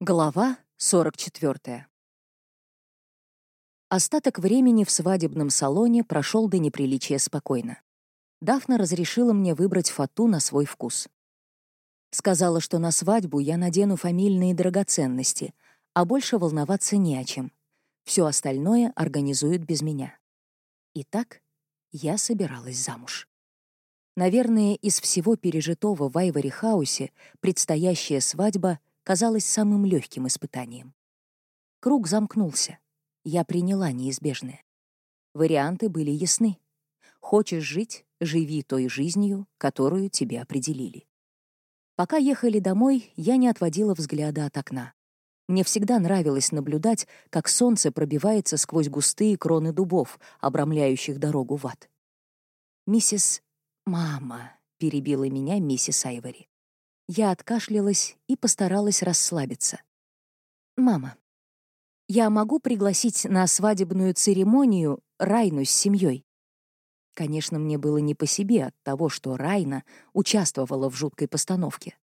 Глава 44. Остаток времени в свадебном салоне прошел до неприличия спокойно. Дафна разрешила мне выбрать фату на свой вкус. Сказала, что на свадьбу я надену фамильные драгоценности, а больше волноваться не о чем. Все остальное организуют без меня. Итак, я собиралась замуж. Наверное, из всего пережитого в Айвори-хаусе предстоящая свадьба — казалось самым легким испытанием. Круг замкнулся. Я приняла неизбежное. Варианты были ясны. Хочешь жить — живи той жизнью, которую тебе определили. Пока ехали домой, я не отводила взгляда от окна. Мне всегда нравилось наблюдать, как солнце пробивается сквозь густые кроны дубов, обрамляющих дорогу в ад. «Миссис... Мама», — перебила меня миссис Айвори. Я откашлялась и постаралась расслабиться. «Мама, я могу пригласить на свадебную церемонию Райну с семьей?» Конечно, мне было не по себе от того, что Райна участвовала в жуткой постановке.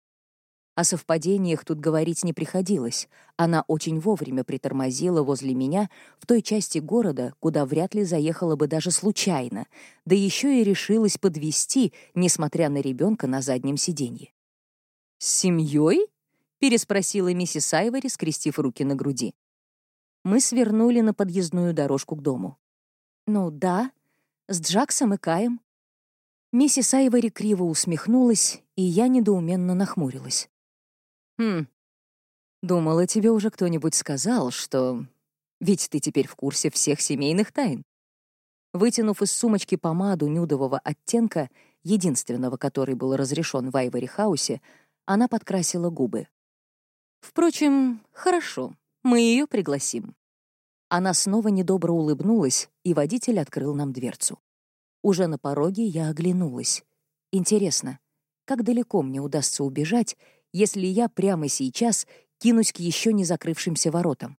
О совпадениях тут говорить не приходилось. Она очень вовремя притормозила возле меня в той части города, куда вряд ли заехала бы даже случайно, да еще и решилась подвести, несмотря на ребенка на заднем сиденье. «С семьей?» — переспросила миссис Айвори, скрестив руки на груди. Мы свернули на подъездную дорожку к дому. «Ну да, с Джаксом и Каем». Миссис Айвори криво усмехнулась, и я недоуменно нахмурилась. «Хм, думала, тебе уже кто-нибудь сказал, что... Ведь ты теперь в курсе всех семейных тайн». Вытянув из сумочки помаду нюдового оттенка, единственного, который был разрешен в Айвори-хаусе, она подкрасила губы. «Впрочем, хорошо, мы ее пригласим». Она снова недобро улыбнулась, и водитель открыл нам дверцу. Уже на пороге я оглянулась. Интересно, как далеко мне удастся убежать, если я прямо сейчас кинусь к еще не закрывшимся воротам?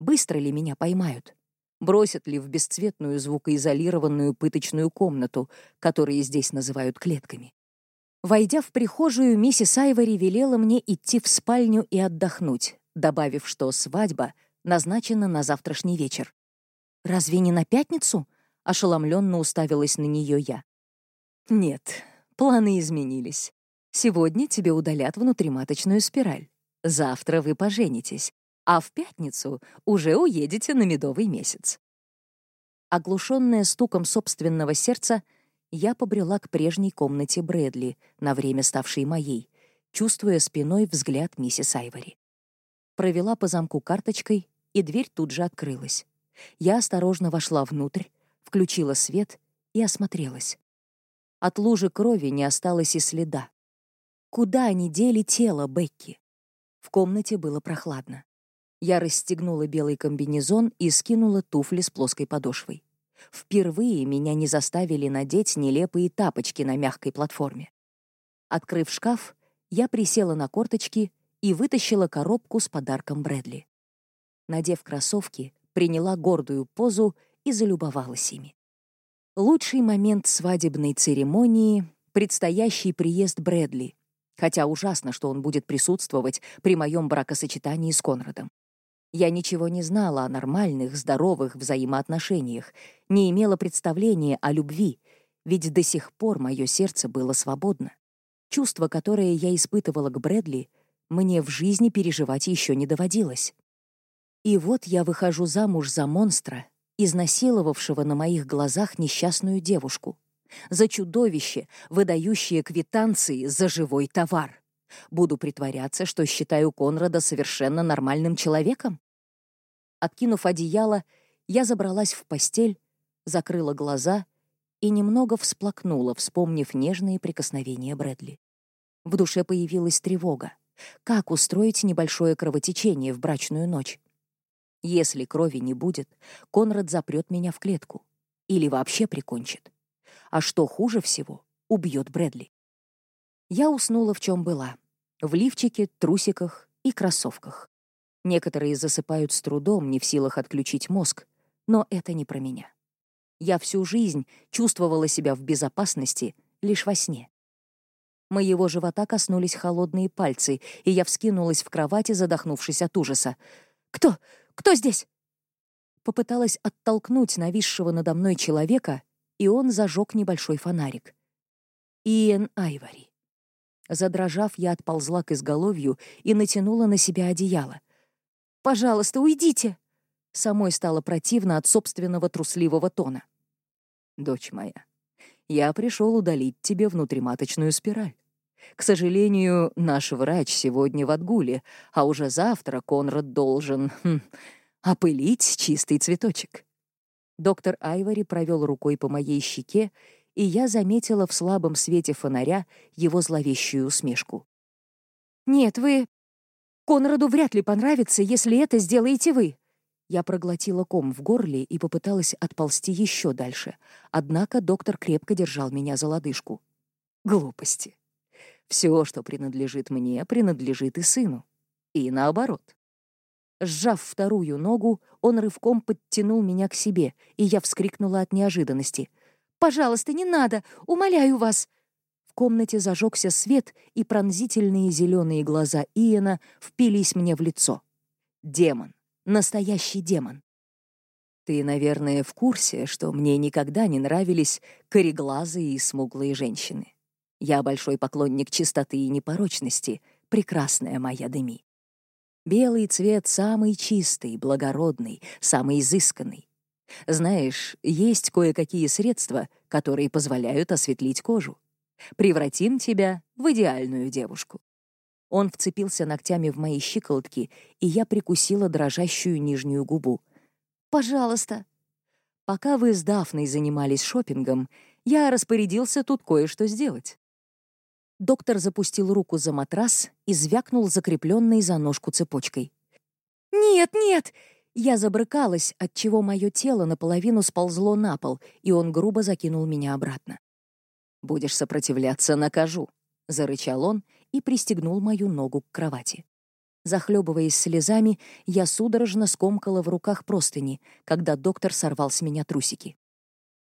Быстро ли меня поймают? Бросят ли в бесцветную звукоизолированную пыточную комнату, которые здесь называют клетками? Войдя в прихожую, миссис Айвори велела мне идти в спальню и отдохнуть, добавив, что свадьба назначена на завтрашний вечер. «Разве не на пятницу?» — ошеломленно уставилась на нее я. «Нет, планы изменились. Сегодня тебе удалят внутриматочную спираль. Завтра вы поженитесь, а в пятницу уже уедете на медовый месяц». Оглушенная стуком собственного сердца, я побрела к прежней комнате Брэдли, на время ставшей моей, чувствуя спиной взгляд миссис Айвори. Провела по замку карточкой, и дверь тут же открылась. Я осторожно вошла внутрь, включила свет и осмотрелась. От лужи крови не осталось и следа. Куда они дели тело Бекки? В комнате было прохладно. Я расстегнула белый комбинезон и скинула туфли с плоской подошвой. Впервые меня не заставили надеть нелепые тапочки на мягкой платформе. Открыв шкаф, я присела на корточки и вытащила коробку с подарком Брэдли. Надев кроссовки, приняла гордую позу и залюбовалась ими. Лучший момент свадебной церемонии — предстоящий приезд Брэдли, хотя ужасно, что он будет присутствовать при моем бракосочетании с Конрадом. Я ничего не знала о нормальных, здоровых взаимоотношениях, не имела представления о любви, ведь до сих пор мое сердце было свободно. Чувство, которое я испытывала к Брэдли, мне в жизни переживать еще не доводилось. И вот я выхожу замуж за монстра, изнасиловавшего на моих глазах несчастную девушку, за чудовище, выдающее квитанции за живой товар. Буду притворяться, что считаю Конрада совершенно нормальным человеком? Откинув одеяло, я забралась в постель, закрыла глаза и немного всплакнула, вспомнив нежные прикосновения Брэдли. В душе появилась тревога. Как устроить небольшое кровотечение в брачную ночь? Если крови не будет, Конрад запрет меня в клетку. Или вообще прикончит. А что хуже всего, убьет Брэдли. Я уснула в чем была. В лифчике, трусиках и кроссовках. Некоторые засыпают с трудом, не в силах отключить мозг, но это не про меня. Я всю жизнь чувствовала себя в безопасности лишь во сне. Моего живота коснулись холодные пальцы, и я вскинулась в кровати, задохнувшись от ужаса. «Кто? Кто здесь?» Попыталась оттолкнуть нависшего надо мной человека, и он зажег небольшой фонарик. Иэн Айвари. Задрожав, я отползла к изголовью и натянула на себя одеяло. «Пожалуйста, уйдите!» Самой стало противно от собственного трусливого тона. «Дочь моя, я пришел удалить тебе внутриматочную спираль. К сожалению, наш врач сегодня в отгуле, а уже завтра Конрад должен хм, опылить чистый цветочек». Доктор Айвори провел рукой по моей щеке, и я заметила в слабом свете фонаря его зловещую усмешку. «Нет, вы... Конраду вряд ли понравится, если это сделаете вы». Я проглотила ком в горле и попыталась отползти еще дальше, однако доктор крепко держал меня за лодыжку. Глупости. Все, что принадлежит мне, принадлежит и сыну. И наоборот. Сжав вторую ногу, он рывком подтянул меня к себе, и я вскрикнула от неожиданности. «Пожалуйста, не надо! Умоляю вас!» В комнате зажегся свет, и пронзительные зеленые глаза Иена впились мне в лицо. Демон. Настоящий демон. Ты, наверное, в курсе, что мне никогда не нравились кореглазые и смуглые женщины. Я большой поклонник чистоты и непорочности, прекрасная моя Деми. Белый цвет самый чистый, благородный, самый изысканный. Знаешь, есть кое-какие средства, которые позволяют осветлить кожу. Превратим тебя в идеальную девушку. Он вцепился ногтями в мои щиколотки, и я прикусила дрожащую нижнюю губу. «Пожалуйста!» Пока вы с Дафной занимались шопингом, я распорядился тут кое-что сделать. Доктор запустил руку за матрас и звякнул закрепленной за ножку цепочкой. «Нет, нет!» Я забрыкалась, отчего мое тело наполовину сползло на пол, и он грубо закинул меня обратно. «Будешь сопротивляться, накажу», — зарычал он и пристегнул мою ногу к кровати. Захлебываясь слезами, я судорожно скомкала в руках простыни, когда доктор сорвал с меня трусики.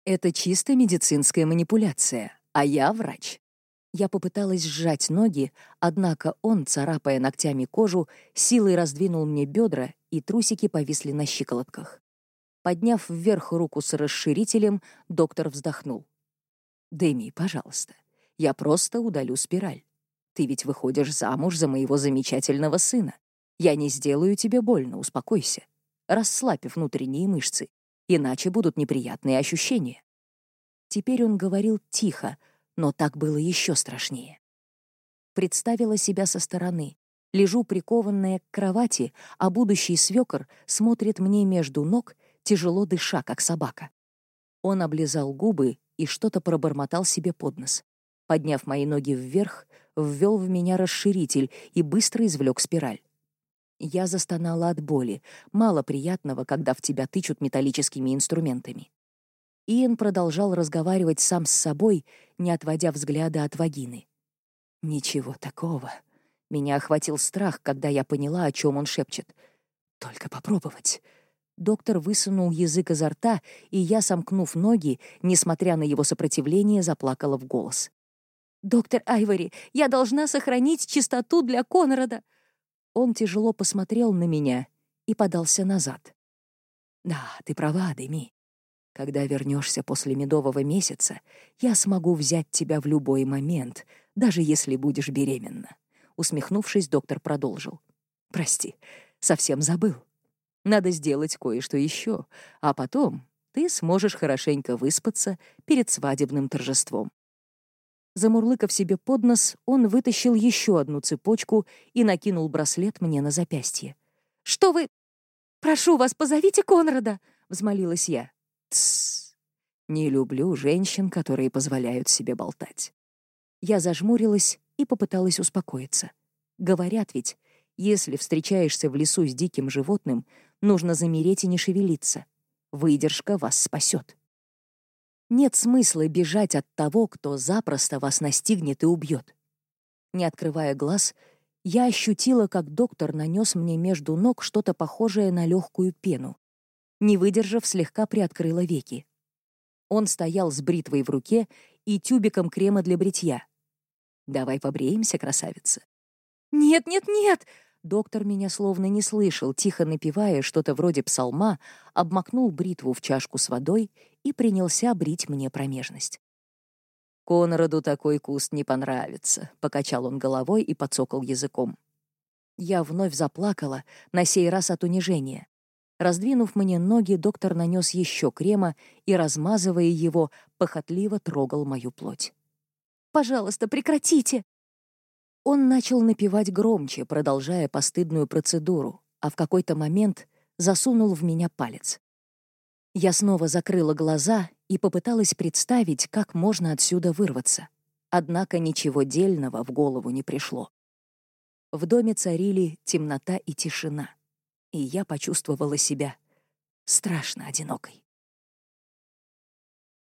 «Это чисто медицинская манипуляция, а я врач. Я попыталась сжать ноги, однако он, царапая ногтями кожу, силой раздвинул мне бедра, и трусики повисли на щиколотках. Подняв вверх руку с расширителем, доктор вздохнул. «Дэми, пожалуйста, я просто удалю спираль. Ты ведь выходишь замуж за моего замечательного сына. Я не сделаю тебе больно, успокойся. Расслабь внутренние мышцы, иначе будут неприятные ощущения». Теперь он говорил тихо, но так было еще страшнее. Представила себя со стороны. Лежу прикованная к кровати, а будущий свекор смотрит мне между ног, тяжело дыша, как собака. Он облизал губы и что-то пробормотал себе под нос. Подняв мои ноги вверх, ввел в меня расширитель и быстро извлек спираль. Я застонала от боли, мало приятного, когда в тебя тычут металлическими инструментами. Иэн продолжал разговаривать сам с собой, не отводя взгляда от вагины. «Ничего такого». Меня охватил страх, когда я поняла, о чем он шепчет. «Только попробовать». Доктор высунул язык изо рта, и я, сомкнув ноги, несмотря на его сопротивление, заплакала в голос. «Доктор Айвори, я должна сохранить чистоту для Конрада!» Он тяжело посмотрел на меня и подался назад. «Да, ты права, Деми. Когда вернешься после медового месяца, я смогу взять тебя в любой момент, даже если будешь беременна. Усмехнувшись, доктор продолжил. Прости, совсем забыл. Надо сделать кое-что еще, а потом ты сможешь хорошенько выспаться перед свадебным торжеством. Замурлыкав себе под нос, он вытащил еще одну цепочку и накинул браслет мне на запястье. «Что вы... Прошу вас, позовите Конрада!» — взмолилась я. Тссс. Не люблю женщин, которые позволяют себе болтать. Я зажмурилась и попыталась успокоиться. Говорят ведь, если встречаешься в лесу с диким животным, нужно замереть и не шевелиться. Выдержка вас спасет. Нет смысла бежать от того, кто запросто вас настигнет и убьет. Не открывая глаз, я ощутила, как доктор нанес мне между ног что-то похожее на легкую пену не выдержав, слегка приоткрыла веки. Он стоял с бритвой в руке и тюбиком крема для бритья. Давай побреемся, красавица». «Нет, нет, нет!» Доктор меня словно не слышал, тихо напевая что-то вроде псалма, обмакнул бритву в чашку с водой и принялся брить мне промежность. «Конраду такой куст не понравится», — покачал он головой и подсокал языком. Я вновь заплакала, на сей раз от унижения. Раздвинув мне ноги, доктор нанес еще крема и, размазывая его, похотливо трогал мою плоть. «Пожалуйста, прекратите!» Он начал напевать громче, продолжая постыдную процедуру, а в какой-то момент засунул в меня палец. Я снова закрыла глаза и попыталась представить, как можно отсюда вырваться. Однако ничего дельного в голову не пришло. В доме царили темнота и тишина, и я почувствовала себя страшно одинокой.